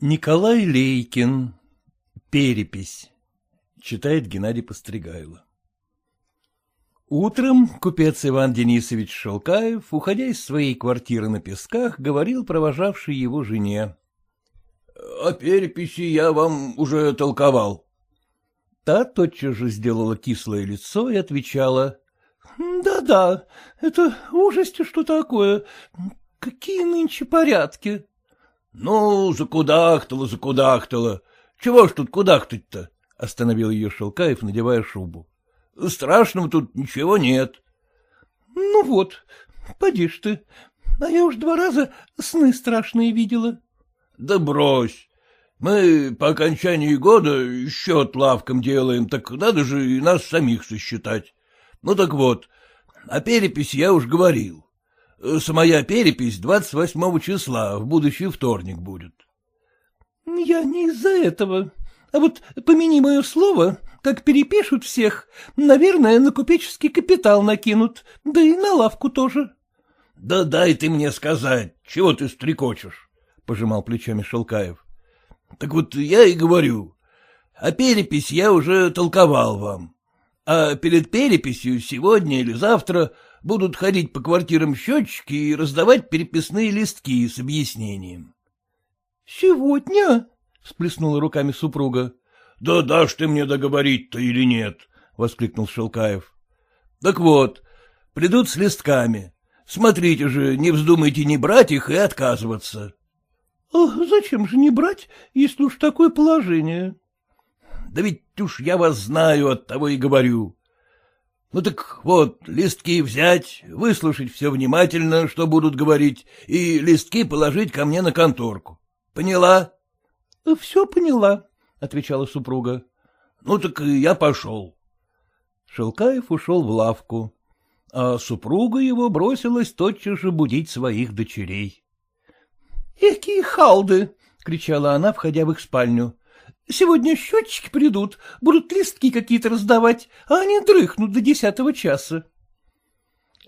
Николай Лейкин. Перепись. Читает Геннадий Постригайло. Утром купец Иван Денисович Шелкаев, уходя из своей квартиры на Песках, говорил провожавшей его жене. — О переписи я вам уже толковал. Та тотчас же сделала кислое лицо и отвечала. «Да — Да-да, это ужасти что такое. Какие нынче порядки? — Ну, закудахтало, закудахтало. Чего ж тут кудахтать-то? — остановил ее Шелкаев, надевая шубу. — Страшного тут ничего нет. — Ну вот, поди ж ты, а я уж два раза сны страшные видела. — Да брось. Мы по окончании года счет лавкам делаем, так надо же и нас самих сосчитать. Ну так вот, о переписи я уж говорил. Самая перепись 28 числа, в будущий вторник будет. — Я не из-за этого. А вот помяни мое слово, как перепишут всех, наверное, на купеческий капитал накинут, да и на лавку тоже. — Да дай ты мне сказать, чего ты стрекочешь, — пожимал плечами Шелкаев. — Так вот я и говорю, а перепись я уже толковал вам. А перед переписью сегодня или завтра будут ходить по квартирам счетчики и раздавать переписные листки с объяснением. — Сегодня? — всплеснула руками супруга. — Да дашь ты мне договорить-то или нет? — воскликнул Шелкаев. — Так вот, придут с листками. Смотрите же, не вздумайте не брать их и отказываться. — зачем же не брать, если уж такое положение? — Да ведь уж я вас знаю, от того и говорю. Ну так вот, листки взять, выслушать все внимательно, что будут говорить, и листки положить ко мне на конторку. Поняла? — Все поняла, — отвечала супруга. — Ну так я пошел. Шелкаев ушел в лавку, а супруга его бросилась тотчас же будить своих дочерей. — Какие халды! — кричала она, входя в их спальню. Сегодня счетчики придут, будут листки какие-то раздавать, а они дрыхнут до десятого часа.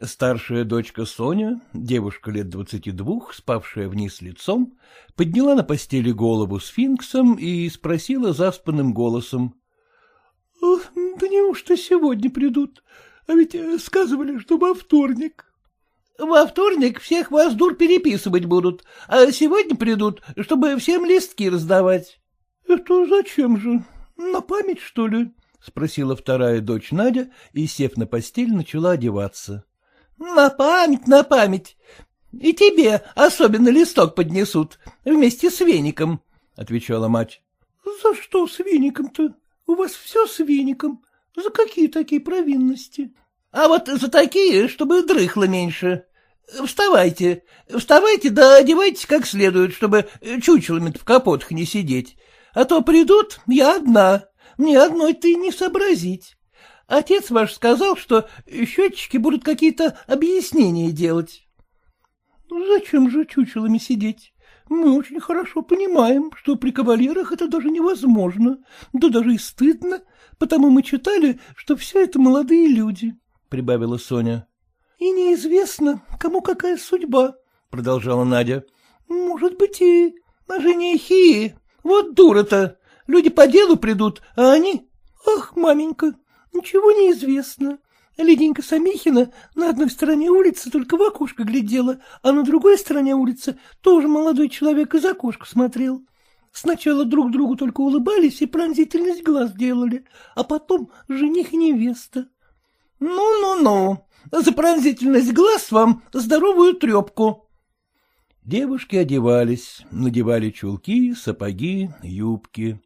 Старшая дочка Соня, девушка лет двадцати двух, спавшая вниз лицом, подняла на постели голову сфинксом и спросила заспанным голосом. — Да неужто сегодня придут? А ведь э, сказывали, что во вторник. — Во вторник всех вас дур переписывать будут, а сегодня придут, чтобы всем листки раздавать. — Это зачем же? На память, что ли? — спросила вторая дочь Надя и, сев на постель, начала одеваться. — На память, на память. И тебе особенно листок поднесут, вместе с веником, — отвечала мать. — За что с веником-то? У вас все с веником. За какие такие провинности? — А вот за такие, чтобы дрыхло меньше. Вставайте, вставайте да одевайтесь как следует, чтобы чучелами в капотах не сидеть. А то придут, я одна, мне одной ты не сообразить. Отец ваш сказал, что счетчики будут какие-то объяснения делать. Зачем же чучелами сидеть? Мы очень хорошо понимаем, что при кавалерах это даже невозможно, да даже и стыдно, потому мы читали, что все это молодые люди, — прибавила Соня. — И неизвестно, кому какая судьба, — продолжала Надя. — Может быть, и на женихи, вот дура-то. Люди по делу придут, а они... Ах, маменька, ничего не известно. Лиденька Самихина на одной стороне улицы только в окошко глядела, а на другой стороне улицы тоже молодой человек из окошка смотрел. Сначала друг другу только улыбались и пронзительность глаз делали, а потом жених и невеста. Ну-ну-ну, за пронзительность глаз вам здоровую трепку. Девушки одевались, надевали чулки, сапоги, юбки.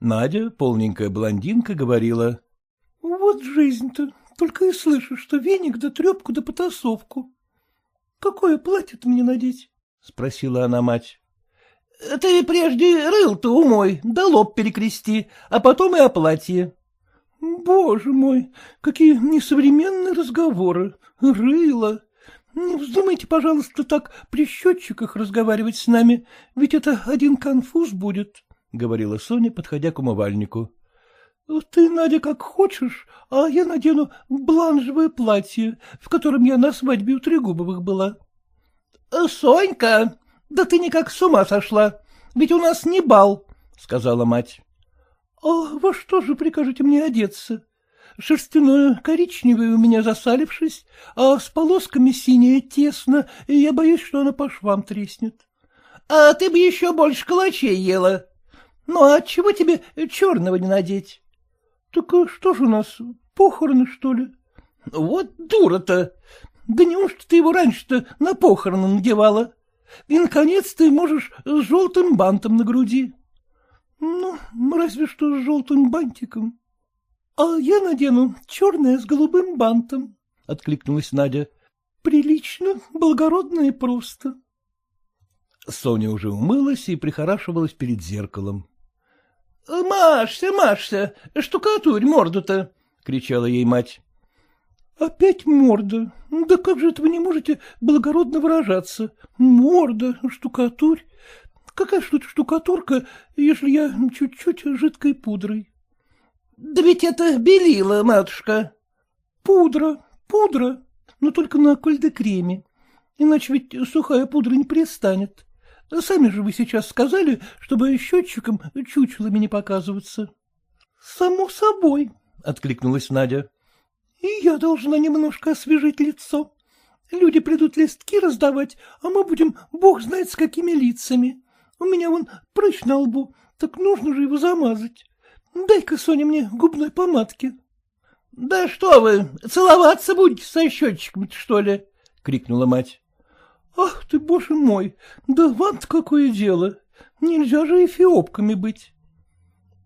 Надя, полненькая блондинка, говорила. — Вот жизнь-то, только и слышу, что веник да трепку да потасовку. — Какое платье-то мне надеть? — спросила она мать. — Ты прежде рыл-то умой, да лоб перекрести, а потом и о платье. — Боже мой, какие несовременные разговоры! Рыло! Не вздумайте, пожалуйста, так при счетчиках разговаривать с нами, ведь это один конфуз будет, — говорила Соня, подходя к умывальнику. — Ты, Надя, как хочешь, а я надену бланжевое платье, в котором я на свадьбе у Трегубовых была. — Сонька, да ты никак с ума сошла. ведь у нас не бал, — сказала мать. — А во что же прикажете мне одеться? Шерстяное коричневое у меня засалившись, а с полосками синее тесно, и я боюсь, что она по швам треснет. — А ты бы еще больше калачей ела. Ну, а чего тебе черного не надеть? — Так а что же у нас, похороны, что ли? — Вот дура-то! Да неужто ты его раньше-то на похороны надевала? И, наконец, ты можешь с желтым бантом на груди. Ну, разве что с желтым бантиком. — А я надену черное с голубым бантом, — откликнулась Надя. — Прилично, благородно и просто. Соня уже умылась и прихорашивалась перед зеркалом. — Машься, Машься, штукатурь морду-то! — кричала ей мать. — Опять морда. Да как же это вы не можете благородно выражаться? Морда, штукатурь. Какая тут штукатурка, если я чуть-чуть жидкой пудрой? — Да ведь это белила, матушка. — Пудра, пудра, но только на кольдекреме. Иначе ведь сухая пудра не пристанет. Сами же вы сейчас сказали, чтобы счетчиком чучелами не показываться. — Само собой, — откликнулась Надя. — И я должна немножко освежить лицо. Люди придут листки раздавать, а мы будем бог знает с какими лицами. У меня вон прыщ на лбу, так нужно же его замазать. Дай-ка, Соня, мне губной помадки. — Да что вы, целоваться будете со счетчиком что ли? — крикнула мать. — Ах ты, боже мой, да вам-то какое дело! Нельзя же эфиопками быть.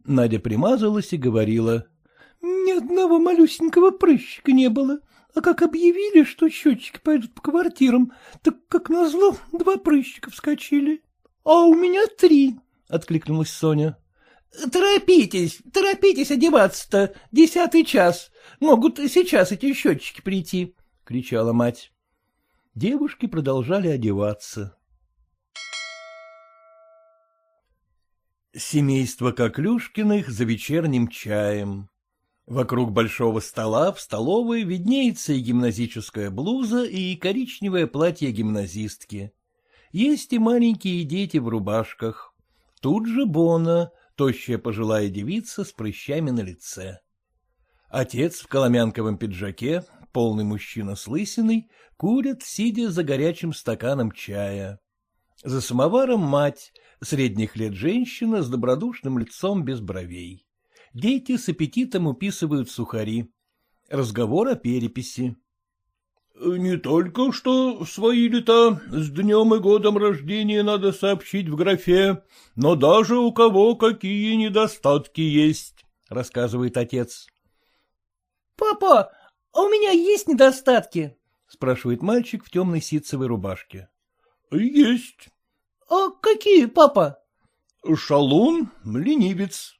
Надя примазалась и говорила. — Ни одного малюсенького прыщика не было, а как объявили, что счетчики пойдут по квартирам, так, как назло, два прыщика вскочили. — А у меня три, — откликнулась Соня. — Торопитесь, торопитесь одеваться-то, десятый час. Могут сейчас эти счетчики прийти, — кричала мать. Девушки продолжали одеваться. Семейство Коклюшкиных за вечерним чаем. Вокруг большого стола в столовой виднеется и гимназическая блуза, и коричневое платье гимназистки. Есть и маленькие дети в рубашках. Тут же Бона, тощая пожилая девица с прыщами на лице. Отец в коломянковом пиджаке, полный мужчина с лысиной, курят, сидя за горячим стаканом чая. За самоваром мать, средних лет женщина с добродушным лицом без бровей. Дети с аппетитом уписывают сухари. Разговор о переписи. — Не только что свои лета с днем и годом рождения надо сообщить в графе, но даже у кого какие недостатки есть, — рассказывает отец. — Папа, а у меня есть недостатки? — спрашивает мальчик в темной ситцевой рубашке. — Есть. — А какие, папа? — Шалун, ленивец.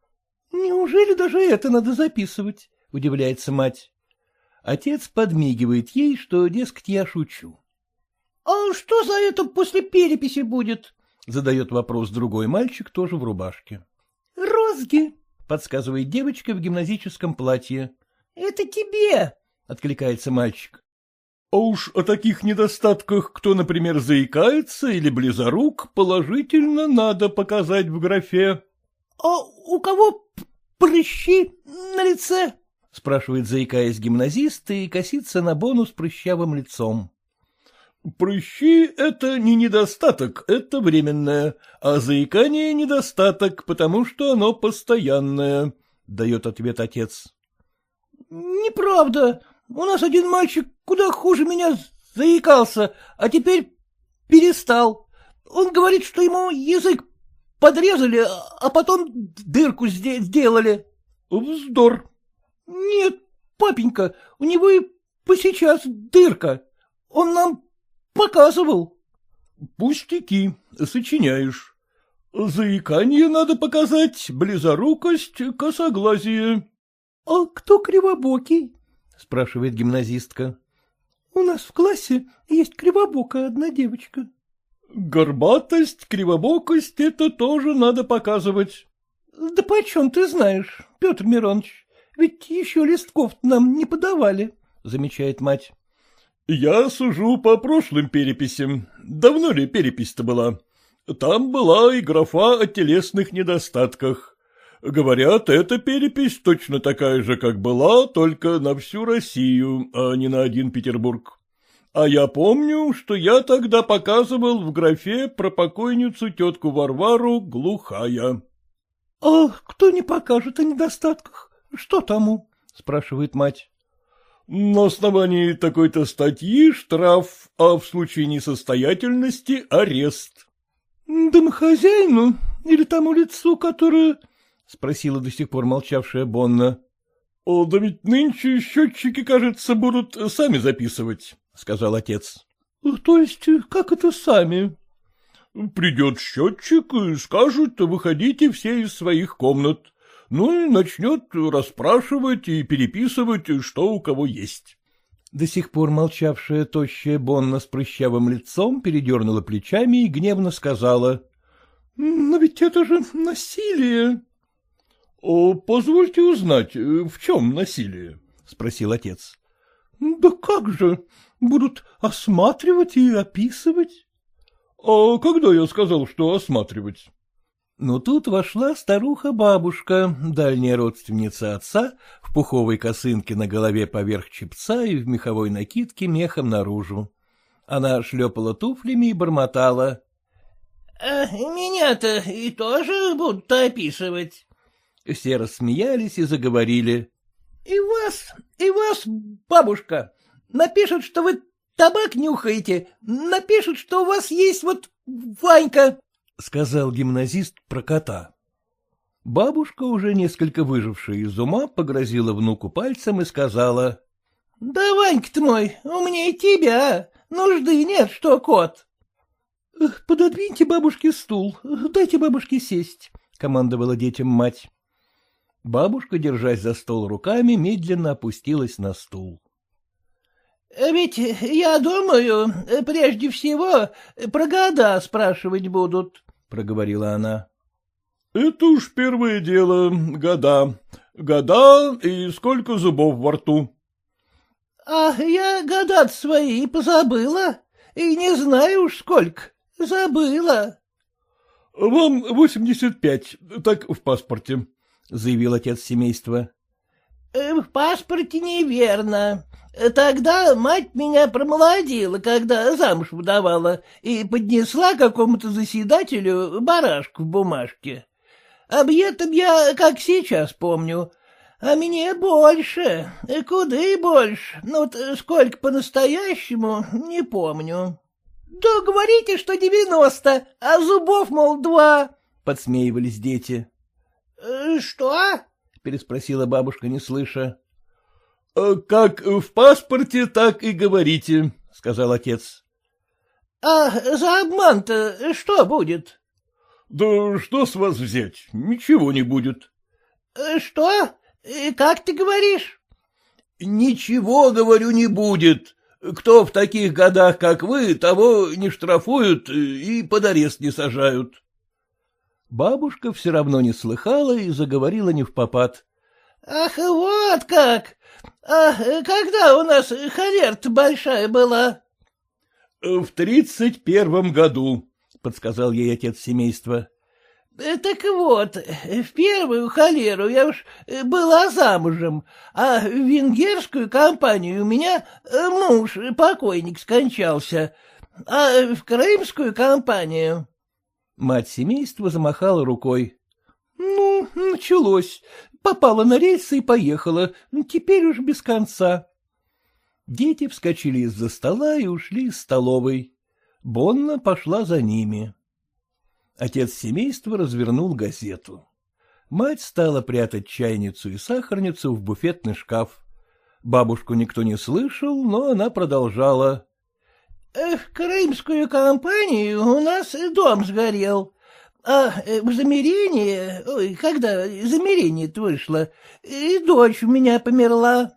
— Неужели даже это надо записывать? — удивляется мать. Отец подмигивает ей, что, дескать, я шучу. — А что за это после переписи будет? — задает вопрос другой мальчик, тоже в рубашке. — Розги, — подсказывает девочка в гимназическом платье. Это тебе, — откликается мальчик. — А уж о таких недостатках, кто, например, заикается или близорук, положительно надо показать в графе. — А у кого прыщи на лице? — спрашивает, заикаясь гимназист, и косится на бонус прыщавым лицом. — Прыщи — это не недостаток, это временное, а заикание — недостаток, потому что оно постоянное, — дает ответ отец. — Неправда. У нас один мальчик куда хуже меня заикался, а теперь перестал. Он говорит, что ему язык подрезали, а потом дырку сделали. — Вздор. — Нет, папенька, у него и по сейчас дырка. Он нам показывал. — Пустяки, сочиняешь. Заикание надо показать, близорукость, косоглазие. — А кто кривобокий? — спрашивает гимназистка. — У нас в классе есть кривобокая одна девочка. — Горбатость, кривобокость — это тоже надо показывать. — Да почем ты знаешь, Петр Миронович? Ведь еще листков нам не подавали, — замечает мать. — Я сужу по прошлым переписям. Давно ли перепись-то была? Там была и графа о телесных недостатках. Говорят, эта перепись точно такая же, как была, только на всю Россию, а не на один Петербург. А я помню, что я тогда показывал в графе про покойницу тетку Варвару глухая. — А кто не покажет о недостатках? Что тому? — спрашивает мать. — На основании такой-то статьи штраф, а в случае несостоятельности арест. — Домохозяину или тому лицу, которое... — спросила до сих пор молчавшая Бонна. — Да ведь нынче счетчики, кажется, будут сами записывать, — сказал отец. — То есть как это сами? — Придет счетчик и скажет, выходите все из своих комнат. Ну и начнет расспрашивать и переписывать, что у кого есть. До сих пор молчавшая тощая Бонна с прыщавым лицом передернула плечами и гневно сказала. — Но ведь это же насилие. — Позвольте узнать, в чем насилие? — спросил отец. — Да как же, будут осматривать и описывать. — А когда я сказал, что осматривать? Но тут вошла старуха-бабушка, дальняя родственница отца, в пуховой косынке на голове поверх чепца и в меховой накидке мехом наружу. Она шлепала туфлями и бормотала. «Э, — Меня-то и тоже будут описывать. Все рассмеялись и заговорили. — И вас, и вас, бабушка, напишут, что вы табак нюхаете, напишут, что у вас есть вот Ванька, — сказал гимназист про кота. Бабушка, уже несколько выжившая из ума, погрозила внуку пальцем и сказала. — Да, Ванька-то мой, умнее тебя, нужды нет, что кот. — Пододвиньте бабушке стул, дайте бабушке сесть, — командовала детям мать. Бабушка, держась за стол руками, медленно опустилась на стул. — Ведь, я думаю, прежде всего про года спрашивать будут, — проговорила она. — Это уж первое дело, года. Года и сколько зубов во рту. — А я года свои позабыла, и не знаю уж сколько, забыла. — Вам восемьдесят пять, так в паспорте, — заявил отец семейства. «Э, — В паспорте неверно. Тогда мать меня промолодила, когда замуж выдавала, и поднесла какому-то заседателю барашку в бумажке. Об этом я как сейчас помню. А мне больше, куда и больше, ну вот сколько по-настоящему, не помню. — Да говорите, что девяносто, а зубов, мол, два, — подсмеивались дети. Э, — Что? — переспросила бабушка, не слыша. «Э, — Как в паспорте, так и говорите, — сказал отец. — А за обман-то что будет? — Да что с вас взять? Ничего не будет. Э, — Что? Как ты говоришь? — Ничего, говорю, не будет. Кто в таких годах, как вы, того не штрафуют и под арест не сажают. Бабушка все равно не слыхала и заговорила не в попад. — Ах, вот как! А когда у нас холерта большая была? — В тридцать первом году, — подсказал ей отец семейства. Э, — Так вот, в первую холеру я уж была замужем, а в венгерскую компанию у меня муж, покойник, скончался, а в крымскую компанию Мать семейства замахала рукой. — Ну, началось. Попала на рельсы и поехала. Теперь уж без конца. Дети вскочили из-за стола и ушли из столовой. Бонна пошла за ними. Отец семейства развернул газету. Мать стала прятать чайницу и сахарницу в буфетный шкаф. Бабушку никто не слышал, но она продолжала. В крымскую компанию у нас дом сгорел, а э, в замерение, ой, когда замерение-то вышло, и дочь у меня померла.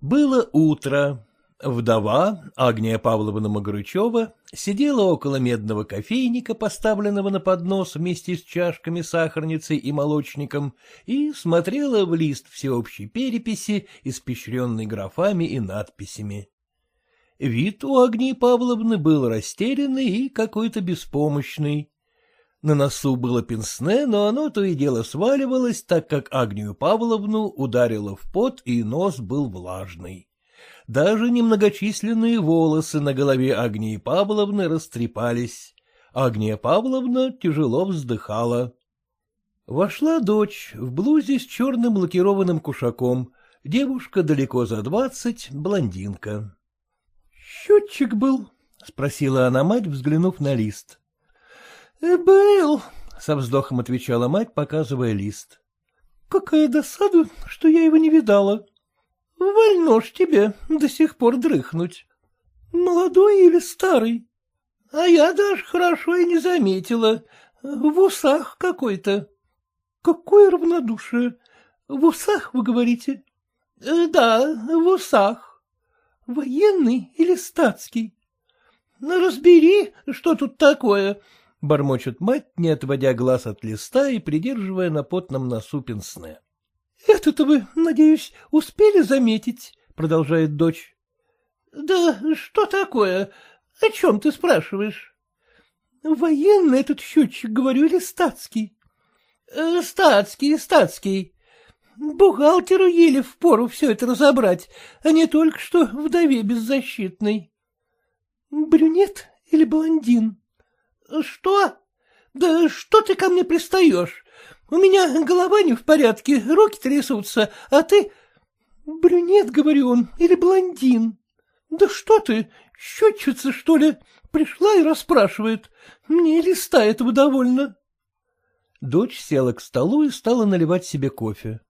Было утро. Вдова, Агния Павловна Магрычева, сидела около медного кофейника, поставленного на поднос вместе с чашками, сахарницей и молочником, и смотрела в лист всеобщей переписи, испещренный графами и надписями. Вид у Агнии Павловны был растерянный и какой-то беспомощный. На носу было пенсне, но оно то и дело сваливалось, так как Агнию Павловну ударило в пот, и нос был влажный. Даже немногочисленные волосы на голове Агнии Павловны растрепались. Агния Павловна тяжело вздыхала. Вошла дочь в блузе с черным лакированным кушаком. Девушка далеко за двадцать, блондинка. — Счетчик был? — спросила она мать, взглянув на лист. «Э, — Был, — со вздохом отвечала мать, показывая лист. — Какая досада, что я его не видала. Вольно ж тебе до сих пор дрыхнуть. Молодой или старый? А я даже хорошо и не заметила. В усах какой-то. Какое равнодушие! В усах, вы говорите? Э, да, в усах. Военный или статский? Ну, разбери, что тут такое, — бормочет мать, не отводя глаз от листа и придерживая на потном носу пенсне. — Это-то вы, надеюсь, успели заметить? — продолжает дочь. — Да что такое? О чем ты спрашиваешь? — Военный этот счетчик, говорю, или статский? Э, — Статский, статский. Бухгалтеру еле впору все это разобрать, а не только что вдове беззащитной. — Брюнет или блондин? — Что? Да что ты ко мне пристаешь? У меня голова не в порядке, руки трясутся, а ты... Брюнет, говорю он, или блондин? Да что ты, счетчица, что ли? Пришла и расспрашивает. Мне листа этого довольно. Дочь села к столу и стала наливать себе кофе. —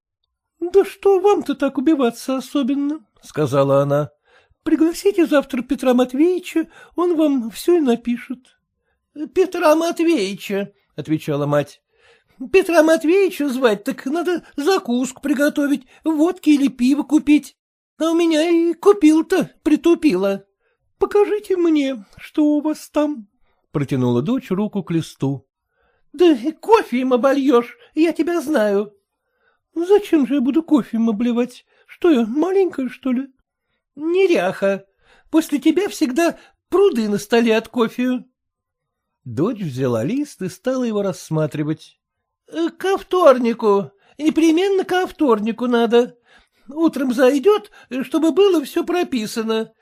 Да что вам-то так убиваться особенно? — сказала она. — Пригласите завтра Петра Матвеевича, он вам все и напишет. — Петра Матвеевича, — отвечала мать. — Петра Матвеевича звать, так надо закуску приготовить, водки или пиво купить. А у меня и купил-то притупила. — Покажите мне, что у вас там, — протянула дочь руку к листу. Да кофе им обольешь, я тебя знаю. Зачем же я буду кофе обливать? Что я, маленькая, что ли? Неряха. После тебя всегда пруды на столе от кофе. Дочь взяла лист и стала его рассматривать. Э, — Ко вторнику. Непременно ко вторнику надо. Утром зайдет, чтобы было все прописано.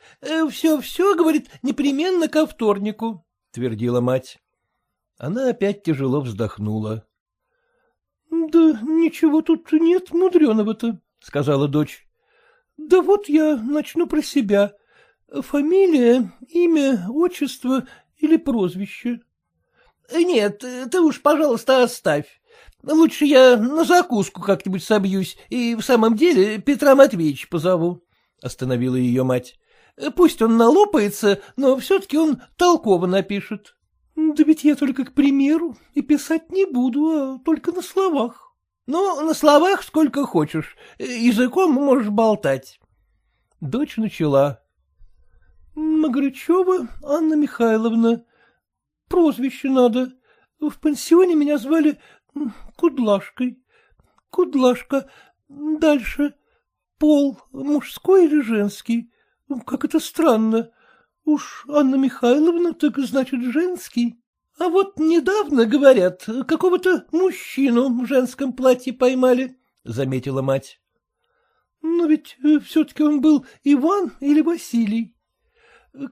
Все-все, э, говорит, непременно ко вторнику, — твердила мать. Она опять тяжело вздохнула. — Да ничего тут нет мудреного-то, — сказала дочь. — Да вот я начну про себя. Фамилия, имя, отчество или прозвище? — Нет, ты уж, пожалуйста, оставь. Лучше я на закуску как-нибудь собьюсь и в самом деле Петра Матвеевича позову, — остановила ее мать. — Пусть он налопается, но все-таки он толково напишет. — Да ведь я только к примеру, и писать не буду, а только на словах. — Ну, на словах сколько хочешь, языком можешь болтать. Дочь начала. — Маграчева Анна Михайловна. Прозвище надо. В пансионе меня звали Кудлашкой. Кудлашка. Дальше. Пол мужской или женский? Как это странно. Уж Анна Михайловна, так значит, женский. А вот недавно, говорят, какого-то мужчину в женском платье поймали, — заметила мать. Но ведь э, все-таки он был Иван или Василий.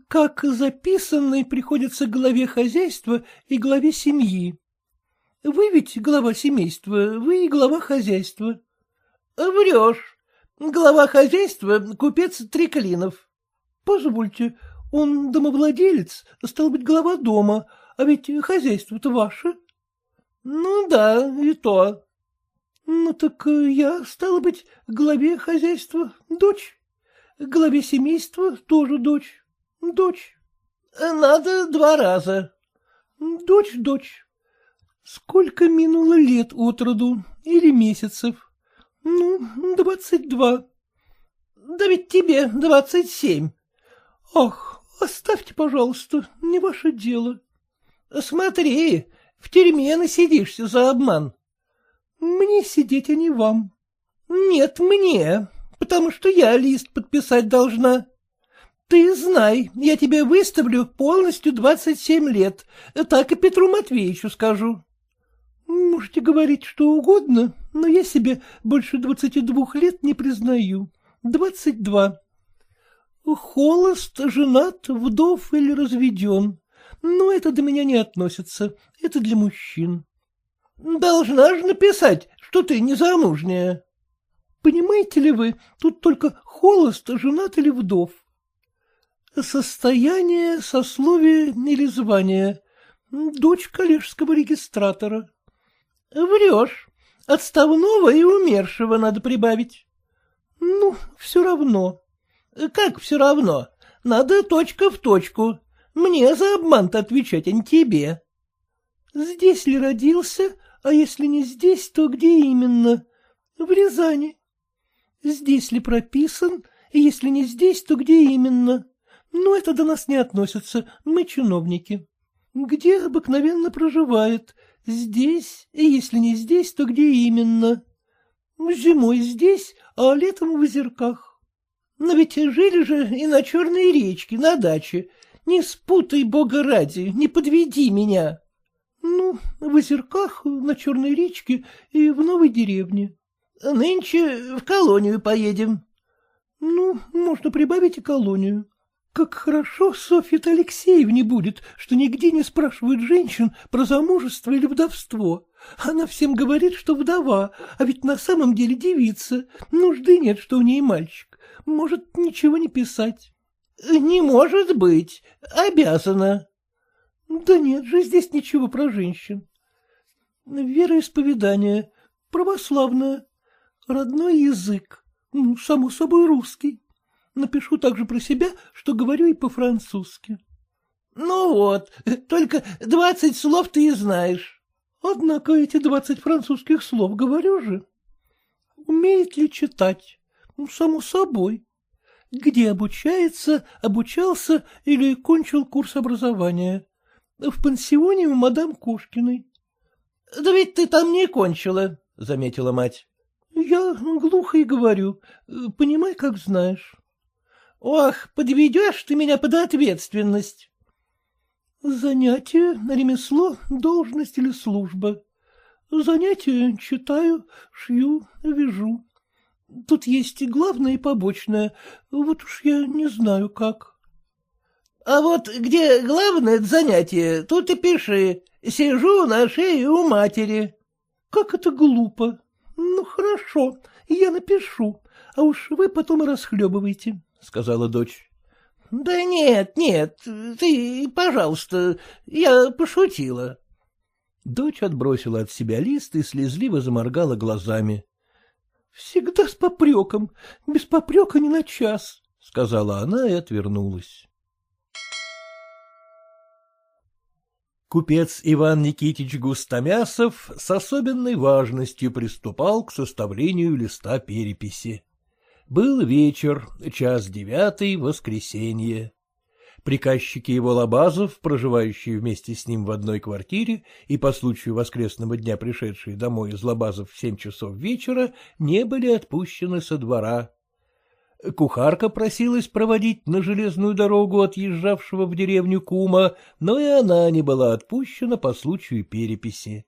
Как записанный приходится главе хозяйства и главе семьи. Вы ведь глава семейства, вы и глава хозяйства. Врешь. Глава хозяйства — купец Триклинов. Позвольте, он домовладелец, стал быть, глава дома, а ведь хозяйство-то ваше. Ну да, и то. Ну так я, стала быть, главе хозяйства дочь, главе семейства тоже дочь, дочь. Надо два раза. Дочь, дочь. Сколько минуло лет от роду или месяцев? Ну, двадцать два. Да ведь тебе двадцать семь. Ах, Оставьте, пожалуйста, не ваше дело. Смотри, в тюрьме насидишься за обман. Мне сидеть, а не вам. Нет, мне, потому что я лист подписать должна. Ты знай, я тебе выставлю полностью двадцать семь лет, так и Петру Матвеевичу скажу. Можете говорить что угодно, но я себе больше двадцати двух лет не признаю. Двадцать два. Холост, женат, вдов или разведен. Но это до меня не относится, это для мужчин. Должна же написать, что ты незамужняя. Понимаете ли вы, тут только холост, женат или вдов. Состояние, сословие или звание. Дочь коллежского регистратора. Врешь. Отставного и умершего надо прибавить. Ну, все равно. Как все равно? Надо точка в точку. Мне за обман-то отвечать, а не тебе. Здесь ли родился, а если не здесь, то где именно? В Рязани. Здесь ли прописан, и если не здесь, то где именно? Ну, это до нас не относится, мы чиновники. Где обыкновенно проживает? Здесь, и если не здесь, то где именно? Зимой здесь, а летом в озерках. Но ведь жили же и на Черной речке, на даче. Не спутай, бога ради, не подведи меня. Ну, в озерках, на Черной речке и в новой деревне. Нынче в колонию поедем. Ну, можно прибавить и колонию. Как хорошо Софья-то Алексеевне будет, что нигде не спрашивают женщин про замужество или вдовство. Она всем говорит, что вдова, а ведь на самом деле девица. Нужды нет, что у ней мальчик. Может ничего не писать. — Не может быть. Обязана. — Да нет же здесь ничего про женщин. Вероисповедание, православное, родной язык, ну, само собой русский. Напишу также про себя, что говорю и по-французски. — Ну вот, только двадцать слов ты и знаешь. Однако эти двадцать французских слов говорю же. Умеет ли читать? Ну, само собой. Где обучается, обучался или кончил курс образования? В пансионе у мадам Кошкиной. — Да ведь ты там не кончила, — заметила мать. — Я глухо и говорю. Понимай, как знаешь. Ох, подведешь ты меня под ответственность. Занятие, ремесло, должность или служба. Занятие читаю, шью, вяжу. Тут есть и главное, и побочное. Вот уж я не знаю, как. А вот где главное занятие, тут и пиши. Сижу на шее у матери. Как это глупо. Ну, хорошо, я напишу, а уж вы потом расхлебывайте. — сказала дочь. — Да нет, нет, ты, пожалуйста, я пошутила. Дочь отбросила от себя лист и слезливо заморгала глазами. — Всегда с попреком, без попрека не на час, — сказала она и отвернулась. Купец Иван Никитич Густомясов с особенной важностью приступал к составлению листа переписи. Был вечер, час девятый, воскресенье. Приказчики его Лобазов, проживающие вместе с ним в одной квартире и по случаю воскресного дня пришедшие домой из Лобазов в семь часов вечера, не были отпущены со двора. Кухарка просилась проводить на железную дорогу отъезжавшего в деревню кума, но и она не была отпущена по случаю переписи.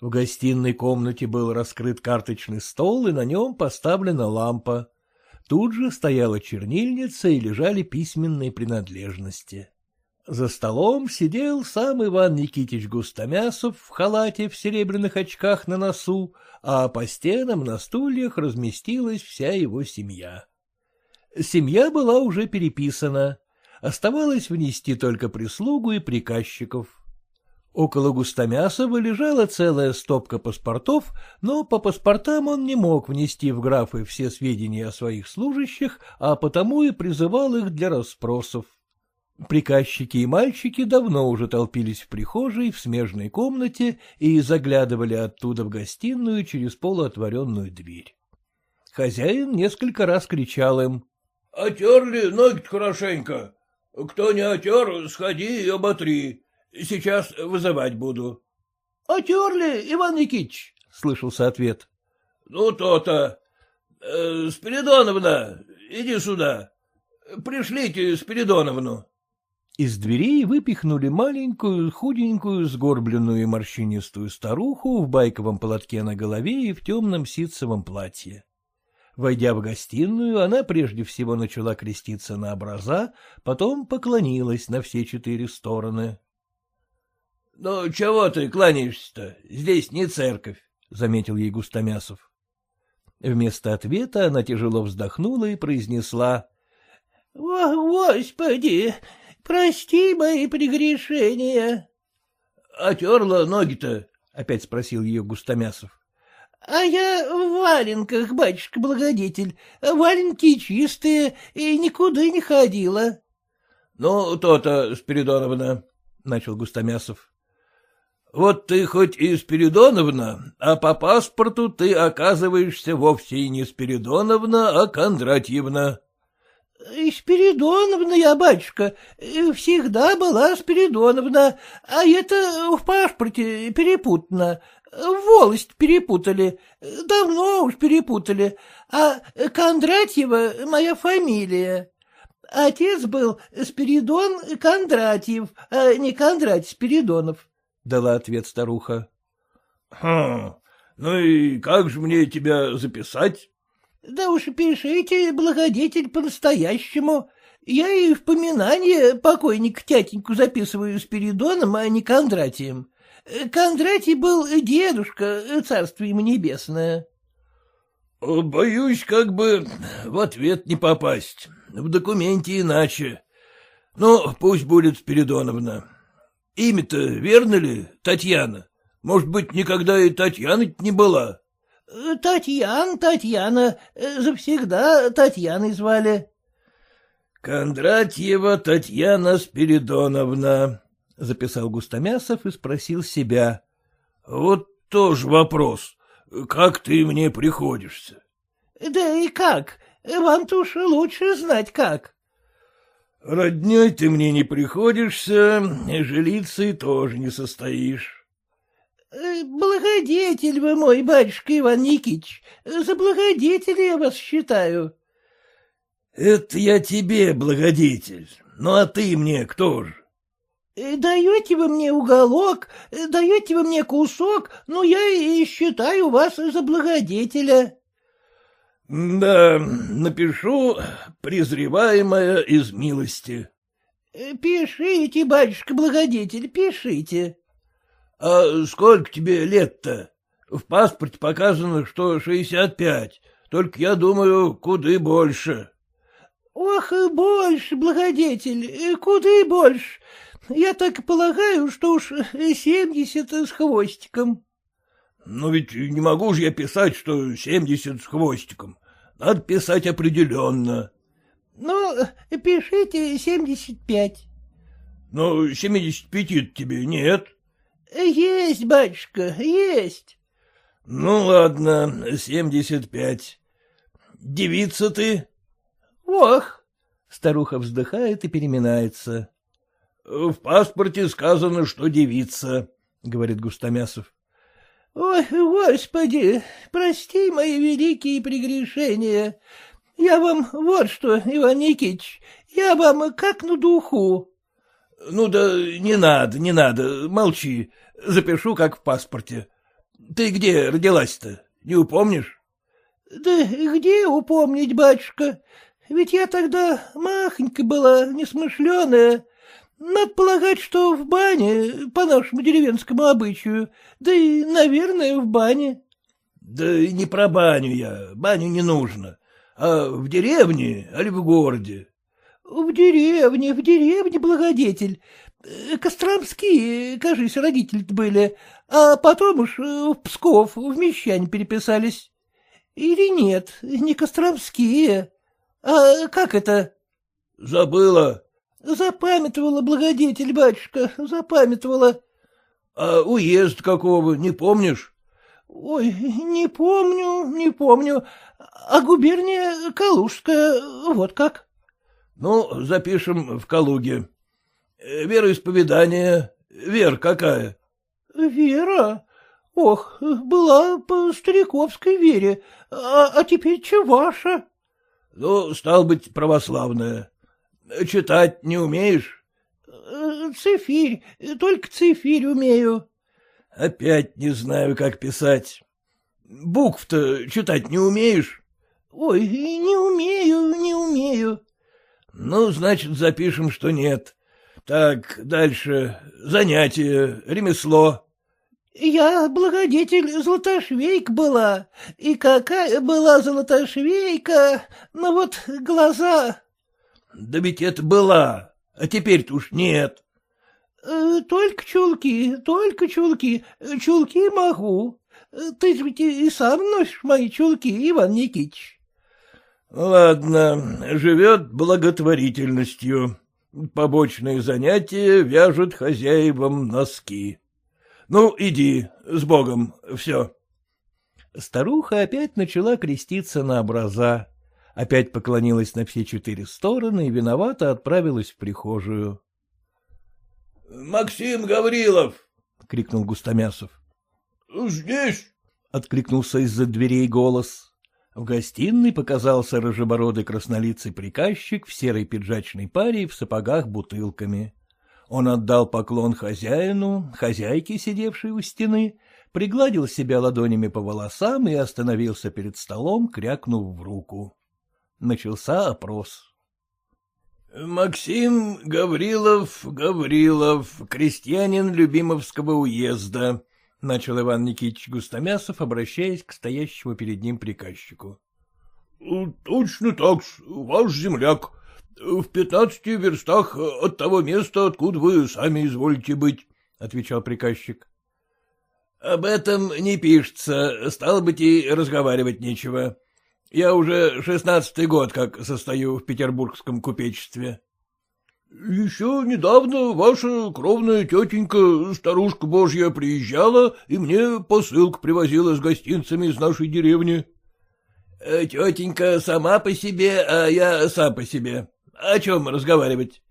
В гостиной комнате был раскрыт карточный стол, и на нем поставлена лампа. Тут же стояла чернильница и лежали письменные принадлежности. За столом сидел сам Иван Никитич Густомясов в халате в серебряных очках на носу, а по стенам на стульях разместилась вся его семья. Семья была уже переписана. Оставалось внести только прислугу и приказчиков. Около Густомясова лежала целая стопка паспортов, но по паспортам он не мог внести в графы все сведения о своих служащих, а потому и призывал их для расспросов. Приказчики и мальчики давно уже толпились в прихожей, в смежной комнате и заглядывали оттуда в гостиную через полуотворенную дверь. Хозяин несколько раз кричал им. — Отерли ноги хорошенько. Кто не отер, сходи и оботри. Сейчас вызывать буду. — Отерли, Иван Никитич, — слышался ответ. — Ну, то-то. Э, Спиридоновна, иди сюда. — Пришлите Спиридоновну. Из дверей выпихнули маленькую, худенькую, сгорбленную и морщинистую старуху в байковом платке на голове и в темном ситцевом платье. Войдя в гостиную, она прежде всего начала креститься на образа, потом поклонилась на все четыре стороны. — Ну, чего ты кланяешься-то? Здесь не церковь, — заметил ей Густомясов. Вместо ответа она тяжело вздохнула и произнесла. — О, Господи, прости мои прегрешения. — Отерла ноги-то? — опять спросил ее Густомясов. — А я в валенках, батюшка-благодетель, валенки чистые, и никуда не ходила. — Ну, то-то, Спиридоновна, — начал Густомясов. — Вот ты хоть и Спиридоновна, а по паспорту ты оказываешься вовсе и не Спиридоновна, а Кондратьевна. — Спиридоновна я, батюшка, всегда была Спиридоновна, а это в паспорте перепутано. Волость перепутали, давно уж перепутали, а Кондратьева — моя фамилия. Отец был Спиридон Кондратьев, а не Кондратий Спиридонов, — дала ответ старуха. — Хм, ну и как же мне тебя записать? — Да уж пишите, благодетель, по-настоящему. Я и в поминание покойник тятеньку записываю Спиридоном, а не Кондратием. Кондратий был дедушка, царство ему небесное. — Боюсь, как бы в ответ не попасть. В документе иначе. Ну, пусть будет Спиридоновна. Имя-то верно ли, Татьяна? Может быть, никогда и Татьяна не была? — Татьяна, Татьяна, завсегда Татьяной звали. — Кондратьева Татьяна Спиридоновна, — записал Густомясов и спросил себя. — Вот тоже вопрос. Как ты мне приходишься? — Да и как? Вам-то уж лучше знать как. — Родней ты мне не приходишься, и жилицей тоже не состоишь. Э, — Благодетель вы мой, батюшка Иван Никитич, за благодетеля я вас считаю. — Это я тебе, благодетель, ну а ты мне кто же? Э, — Даете вы мне уголок, э, даете вы мне кусок, ну я и считаю вас за благодетеля. — Да, напишу «презреваемая из милости». Э, — Пишите, батюшка-благодетель, пишите. — А сколько тебе лет-то? В паспорте показано, что шестьдесят пять, только я думаю, куды больше. — Ох, больше, благодетель, куды больше. Я так полагаю, что уж семьдесят с хвостиком. — Но ведь не могу же я писать, что семьдесят с хвостиком. Надо писать определенно. — Ну, пишите семьдесят пять. — Ну, семидесят пяти тебе нет. — Есть, батюшка, есть. — Ну, ладно, семьдесят пять. Девица ты? — Ох! — старуха вздыхает и переминается. — В паспорте сказано, что девица, — говорит Густомясов. — Ой, господи, прости мои великие прегрешения. Я вам вот что, Иван Никитич, я вам как на духу. — Ну да не надо, не надо, молчи, запишу, как в паспорте. Ты где родилась-то, не упомнишь? — Да где упомнить, батюшка, ведь я тогда махонька была, несмышленая. Надо полагать, что в бане, по нашему деревенскому обычаю, да и, наверное, в бане. — Да не про баню я, баню не нужно. А в деревне, али в городе? — В деревне, в деревне, благодетель. Костромские, кажись, родители были, а потом уж в Псков в мещане переписались. Или нет, не Костромские. А как это? — Забыла. Запамятовала благодетель, батюшка, запамятовала. — А уезд какого, не помнишь? — Ой, не помню, не помню. А губерния Калужская, вот как. — Ну, запишем в Калуге. Вероисповедание. Вера какая? — Вера? Ох, была по стариковской вере, а, а теперь че ваша? — Ну, стал быть, православная. Читать не умеешь? Цифирь, только цифирь умею. — Опять не знаю, как писать. Букв-то читать не умеешь? — Ой, не умею, не умею. — Ну, значит, запишем, что нет. Так, дальше. Занятие, ремесло. — Я благодетель Златошвейк была. И какая была Златошвейка, ну вот глаза... — Да ведь это была, а теперь-то уж нет. Э, — Только чулки, только чулки, чулки могу. Ты же ведь и сам носишь мои чулки, Иван Никитич. — Ладно, живет благотворительностью. Побочные занятия вяжут хозяевам носки. Ну, иди, с Богом, все. Старуха опять начала креститься на образа, опять поклонилась на все четыре стороны и виновато отправилась в прихожую. — Максим Гаврилов! — крикнул Густомясов. — Здесь! — откликнулся из-за дверей голос. В гостиной показался рыжебородый краснолицый приказчик в серой пиджачной паре и в сапогах бутылками. Он отдал поклон хозяину, хозяйке, сидевшей у стены, пригладил себя ладонями по волосам и остановился перед столом, крякнув в руку. Начался опрос. — Максим Гаврилов Гаврилов, крестьянин Любимовского уезда, — начал Иван Никитич Густомясов, обращаясь к стоящему перед ним приказчику. — Точно так, ваш земляк, в пятнадцати верстах от того места, откуда вы сами изволите быть, — отвечал приказчик. — Об этом не пишется, стало быть, и разговаривать нечего. Я уже шестнадцатый год как состою в петербургском купечестве. — Еще недавно ваша кровная тетенька, старушка божья, приезжала и мне посылку привозила с гостинцами из нашей деревни. Э, — Тетенька сама по себе, а я сам по себе. О чем разговаривать?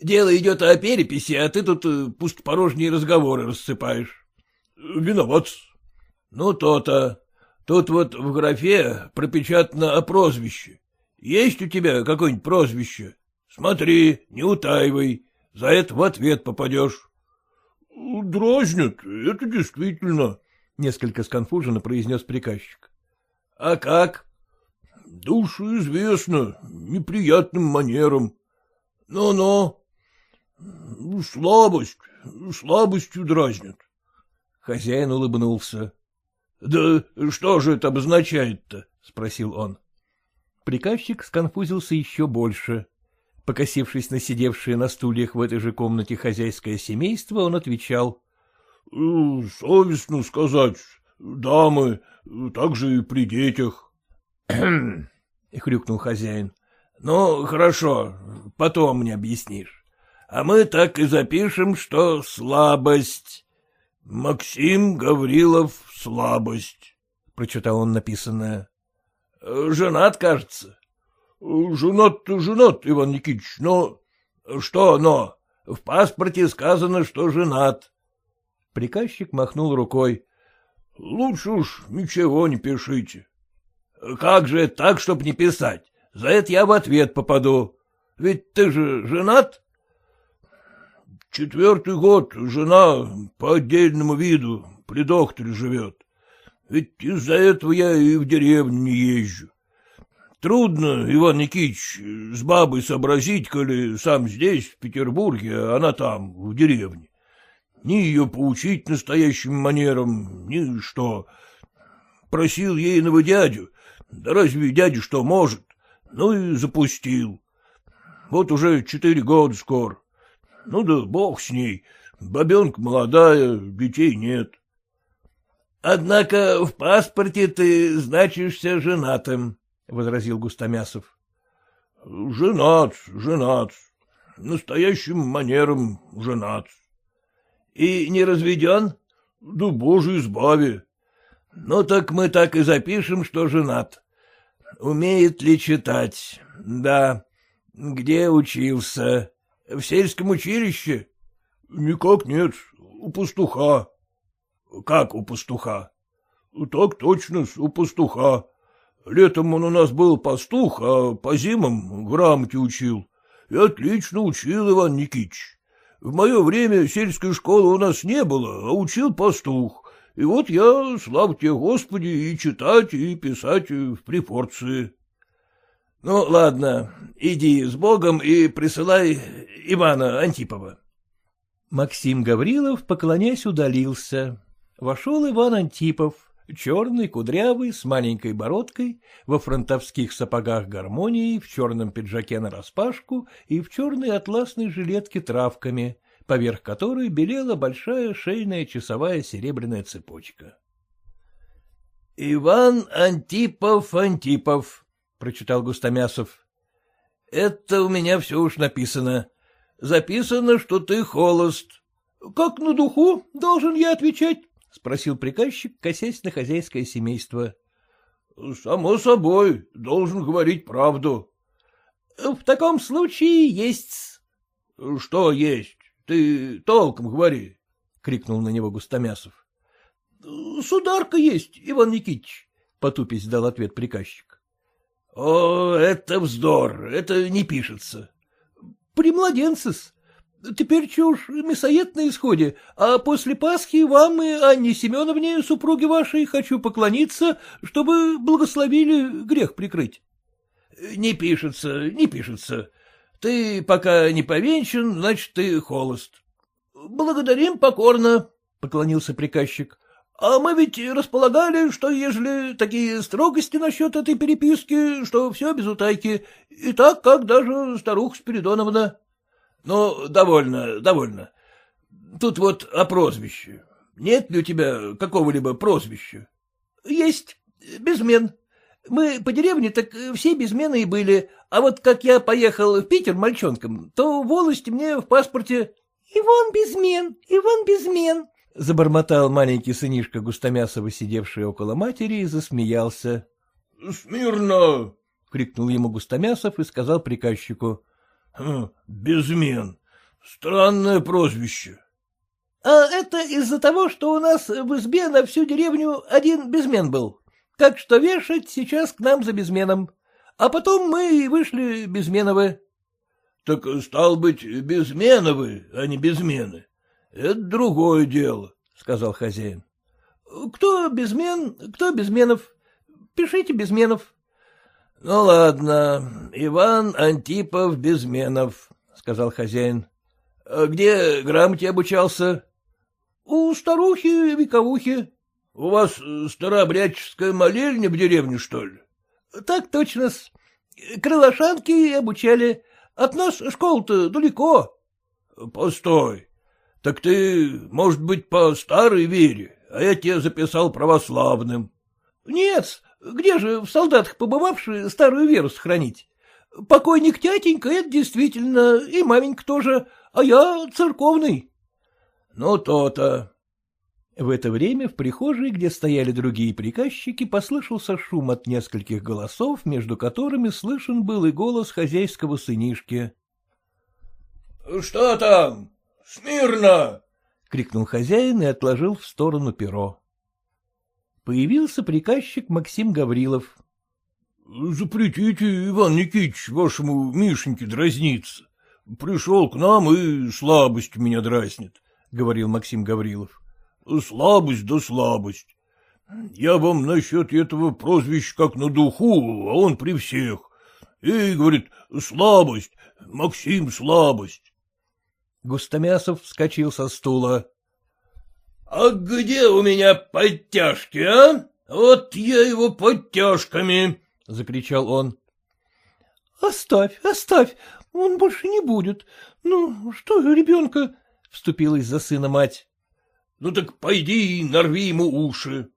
Дело идет о переписи, а ты тут э, пустопорожние разговоры рассыпаешь. — Виноват. — Ну, то-то. Тут вот в графе пропечатано о прозвище. Есть у тебя какое-нибудь прозвище? Смотри, не утаивай, за это в ответ попадешь. — Дразнят, это действительно, — несколько сконфуженно произнес приказчик. — А как? Душа известна, неприятным манером. Ну-ну. Слабость, слабостью дразнят. Хозяин улыбнулся. — Да что же это обозначает-то? — спросил он. Приказчик сконфузился еще больше. Покосившись на сидевшее на стульях в этой же комнате хозяйское семейство, он отвечал. «Э, — Совестно сказать, дамы, также и при детях. — хрюкнул хозяин. — Ну, хорошо, потом мне объяснишь. А мы так и запишем, что слабость. Максим Гаврилов слабость, — прочитал он написанное. — Женат, кажется. — Женат-то женат, Иван Никитич, но... — Что но? В паспорте сказано, что женат. Приказчик махнул рукой. — Лучше уж ничего не пишите. Как же так, чтоб не писать? За это я в ответ попаду. Ведь ты же женат? Четвертый год жена по отдельному виду при докторе живет. Ведь из-за этого я и в деревню не езжу. Трудно, Иван Никитич, с бабой сообразить, коли сам здесь, в Петербурге, а она там, в деревне. Ни ее поучить настоящим манерам, ни что. Просил ейного дядю, да разве дядя что может? Ну и запустил. Вот уже четыре года скоро. Ну да бог с ней. Бабенка молодая, детей нет. Однако в паспорте ты значишься женатым, — возразил Густомясов. — Женат, женат. Настоящим манером женат. — И не разведен? — Да боже избави. — Ну так мы так и запишем, что женат. Умеет ли читать? Да. Где учился? В сельском училище? Никак нет, у пастуха. Как у пастуха? Так точно, у пастуха. Летом он у нас был пастух, а по зимам грамоте учил. и отлично учил Иван Никитич. В мое время сельской школы у нас не было, а учил пастух. И вот я, слава тебе, Господи, и читать, и писать в припорции. — Ну, ладно, иди с Богом и присылай Ивана Антипова. Максим Гаврилов, поклонясь, удалился. Вошел Иван Антипов, черный, кудрявый, с маленькой бородкой, во фронтовских сапогах гармонии, в черном пиджаке нараспашку и в черной атласной жилетке травками, поверх которой белела большая шейная часовая серебряная цепочка. — Иван Антипов Антипов, — прочитал Густомясов. — Это у меня все уж написано. Записано, что ты холост. — Как на духу должен я отвечать? — спросил приказчик, косясь на хозяйское семейство. — Само собой, должен говорить правду. — В таком случае есть. — Что есть? Ты толком говори, — крикнул на него Густомясов. — Сударка есть, Иван Никитич, — потупись дал ответ приказчик. — О, это вздор, это не пишется. — При младенцес. Теперь чушь мясоед на исходе, а после Пасхи вам и Анне Семеновне, супруге вашей, хочу поклониться, чтобы благословили грех прикрыть. — Не пишется, не пишется. Ты пока не повенчан, значит, ты холост. — Благодарим покорно, — поклонился приказчик. — А мы ведь располагали, что ежели такие строгости насчет этой переписки, что все без утайки, и так, как даже старуха Спиридоновна. — Ну, довольно, довольно. Тут вот о прозвище. Нет ли у тебя какого-либо прозвища? — Есть. Безмен. Мы по деревне так все безмены и были, а вот как я поехал в Питер мальчонком, то волость мне в паспорте... — Иван Безмен, Иван Безмен, — забормотал маленький сынишка Густомясова, сидевший около матери, и засмеялся. — Смирно! — крикнул ему Густомясов и сказал приказчику. «Хм, — Безмен. Странное прозвище. — А это из-за того, что у нас в избе на всю деревню один безмен был. Так что вешать сейчас к нам за безменом. А потом мы и вышли безменовы. — Так, стал быть, безменовы, а не безмены. Это другое дело, — сказал хозяин. — Кто безмен, кто безменов. Пишите безменов. — Ну, ладно, Иван Антипов Безменов, — сказал хозяин. — Где грамоте обучался? — У старухи вековухи. — У вас старообрядческая молельня в деревне, что ли? — Так точно-с. Крылошанки обучали. От нас школа-то далеко. — Постой. Так ты, может быть, по старой вере, а я тебя записал православным. — Нет, где же в солдатах побывавшие старую веру сохранить? Покойник тятенька — это действительно, и маменька тоже, а я церковный. — Ну, то-то. В это время в прихожей, где стояли другие приказчики, послышался шум от нескольких голосов, между которыми слышен был и голос хозяйского сынишки. — Что там? Смирно! — крикнул хозяин и отложил в сторону перо. Появился приказчик Максим Гаврилов. — Запретите, Иван Никитич, вашему Мишеньке дразниться. Пришел к нам и слабость меня дразнит, — говорил Максим Гаврилов. Слабость да слабость. Я вам насчет этого прозвища как на духу, а он при всех. И, говорит, слабость, Максим, слабость. Густомясов вскочил со стула. — А где у меня подтяжки, а? Вот я его подтяжками! — закричал он. — Оставь, оставь, он больше не будет. Ну, что ребенка? — вступилась за сына мать. — Ну так пойди и нарви ему уши.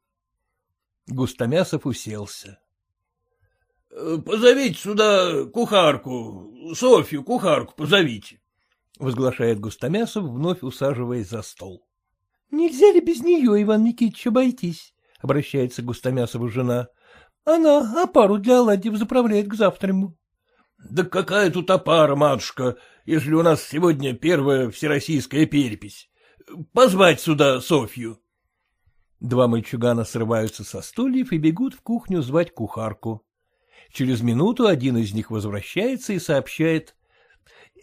Густомясов уселся. — Позовите сюда кухарку, Софью кухарку позовите, — возглашает Густомясов, вновь усаживаясь за стол. — Нельзя ли без нее, Иван Никитич, обойтись? — обращается Густомясову жена. — Она опару для оладьев заправляет к завтраму. — Да какая тут опара, матушка, если у нас сегодня первая всероссийская перепись? Позвать сюда Софью. Два мальчугана срываются со стульев и бегут в кухню звать кухарку. Через минуту один из них возвращается и сообщает.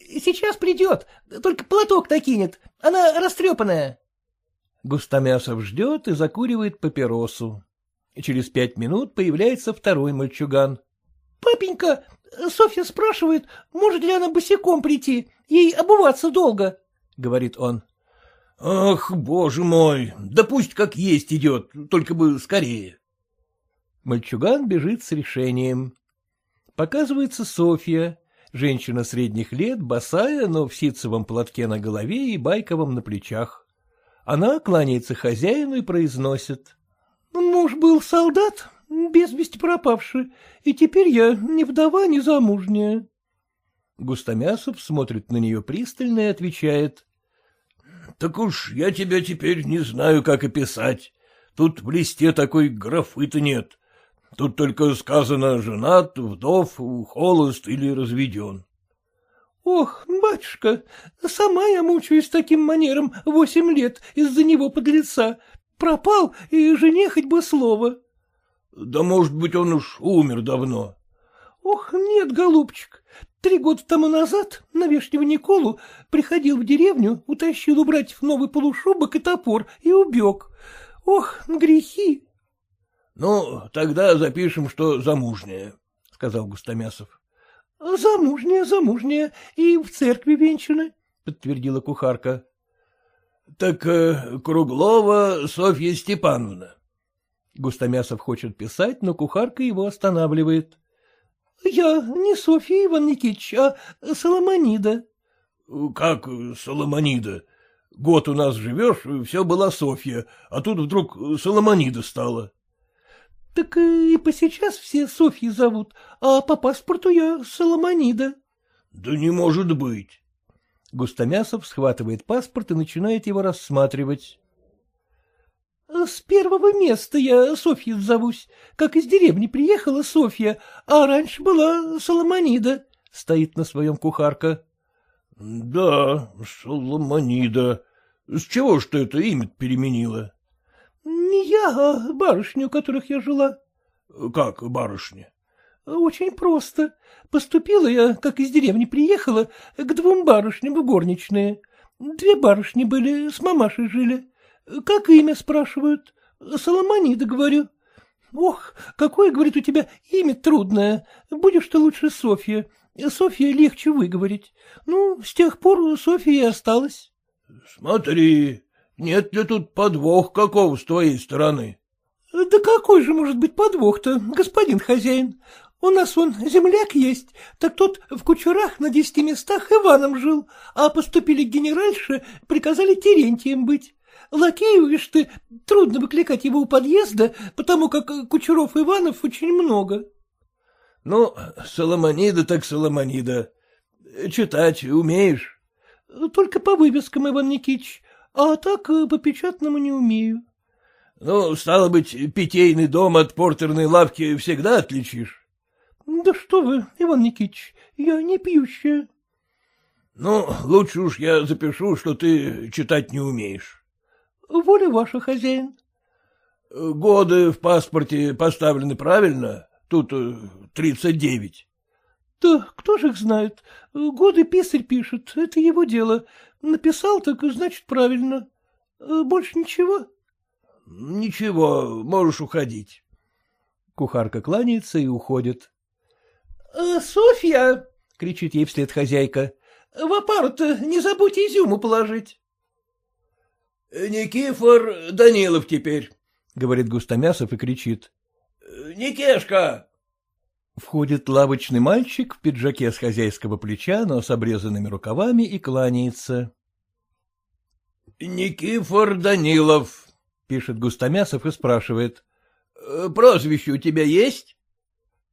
Сейчас придет, только платок накинет, она растрепанная. Густомясов ждет и закуривает папиросу. Через пять минут появляется второй мальчуган. — Папенька, Софья спрашивает, может ли она босиком прийти, ей обуваться долго, — говорит он. — Ах, боже мой, да пусть как есть идет, только бы скорее. Мальчуган бежит с решением. Показывается Софья, женщина средних лет, босая, но в ситцевом платке на голове и байковом на плечах. Она кланяется хозяину и произносит. — Муж был солдат, без вести пропавший, и теперь я ни вдова, ни замужняя. Густомясов смотрит на нее пристально и отвечает. — Так уж я тебя теперь не знаю, как описать. Тут в листе такой графы-то нет. Тут только сказано «женат», «вдов», «холост» или «разведен». — Ох, батюшка, сама я мучаюсь таким манером восемь лет из-за него под лица. Пропал, и жене хоть бы слово. — Да, может быть, он уж умер давно. — Ох, нет, голубчик, три года тому назад на Вешнего Николу приходил в деревню, утащил у братьев новый полушубок и топор и убег. Ох, грехи! — Ну, тогда запишем, что замужняя, — сказал Густомясов. — Замужняя, замужняя, и в церкви венчаны, — подтвердила кухарка. — Так э, Круглова Софья Степановна. Густомясов хочет писать, но кухарка его останавливает. — Я не Софья Иван Никитич, а Соломонида. — Как Соломонида? Год у нас живешь, все была Софья, а тут вдруг Соломонида стала. — Так и по сейчас все Софьи зовут, а по паспорту я Соломонида. — Да не может быть. Густомясов схватывает паспорт и начинает его рассматривать. — С первого места я Софья зовусь, как из деревни приехала Софья, а раньше была Соломонида, — стоит на своем кухарка. — Да, Соломонида. С чего ж ты это имя переменила? — Не я, а барышня, у которых я жила. — Как барышня? — Очень просто. Поступила я, как из деревни приехала, к двум барышням в горничные. Две барышни были, с мамашей жили. Как имя спрашивают? Соломонида, говорю. Ох, какое, говорит, у тебя имя трудное. Будешь ты лучше Софья. Софья легче выговорить. Ну, с тех пор Софья и осталась. — Смотри, нет ли тут подвох какого с твоей стороны? — Да какой же может быть подвох-то, господин хозяин? У нас вон земляк есть, так тот в кучерах на десяти местах Иваном жил, а поступили к генеральше, приказали Терентием быть. Лакею, видишь ты, трудно выкликать его у подъезда, потому как кучеров Иванов очень много. — Ну, Соломонида так Соломонида. Читать умеешь? — Только по вывескам, Иван Никитич, а так по печатному не умею. — Ну, стало быть, питейный дом от портерной лавки всегда отличишь? — Да что вы, Иван Никитич, я не пьющая. — Ну, лучше уж я запишу, что ты читать не умеешь. — Воля ваша, хозяин. — Годы в паспорте поставлены правильно? Тут тридцать девять. — Да кто же их знает? Годы писарь пишет, это его дело. Написал, так значит правильно. Больше ничего? — Ничего, можешь уходить. Кухарка кланяется и уходит. — Софья! — кричит ей вслед хозяйка. — В опару-то не забудь изюму положить. — Никифор Данилов теперь, — говорит Густомясов и кричит. — Никешка! Входит лавочный мальчик в пиджаке с хозяйского плеча, но с обрезанными рукавами и кланяется. — Никифор Данилов, — пишет Густомясов и спрашивает. — Прозвище у тебя есть?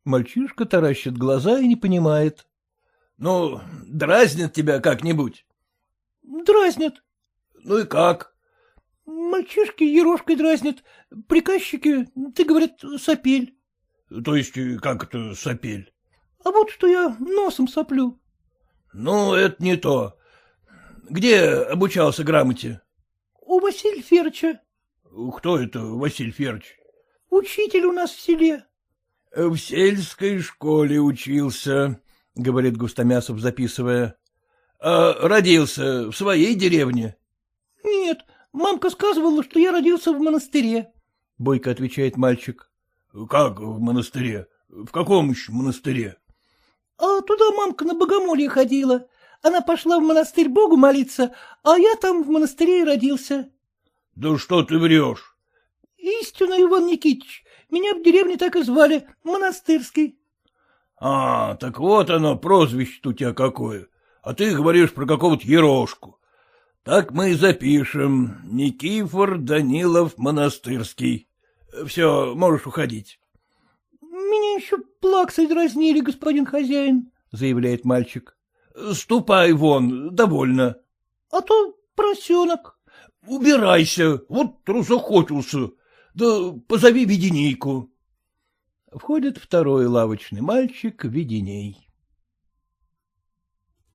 Мальчишка таращит глаза и не понимает. — Ну, дразнят тебя как-нибудь? — Дразнят. — Ну и как? — Мальчишки ерошкой дразнят, приказчики, ты, говорят, сопель. — То есть как это сопель? — А вот что я носом соплю. — Ну, это не то. Где обучался грамоте? — У Василия Ферча. — Кто это Василий Ферч? — Учитель у нас в селе. — В сельской школе учился, — говорит Густомясов, записывая. А родился в своей деревне? — Нет, мамка сказывала, что я родился в монастыре, — бойко отвечает мальчик. — Как в монастыре? В каком еще монастыре? — А туда мамка на богомолье ходила. Она пошла в монастырь Богу молиться, а я там в монастыре и родился. — Да что ты врешь? — Истинно, Иван Никитич, меня в деревне так и звали, Монастырский. — А, так вот оно, прозвище у тебя какое а ты говоришь про какого-то ерошку. Так мы и запишем. Никифор Данилов Монастырский. Все, можешь уходить. — Меня еще плаксы дразнили, господин хозяин, — заявляет мальчик. — Ступай вон, довольно. — А то поросенок. — Убирайся, вот разохотился. Да позови Веденейку. Входит второй лавочный мальчик, Веденей.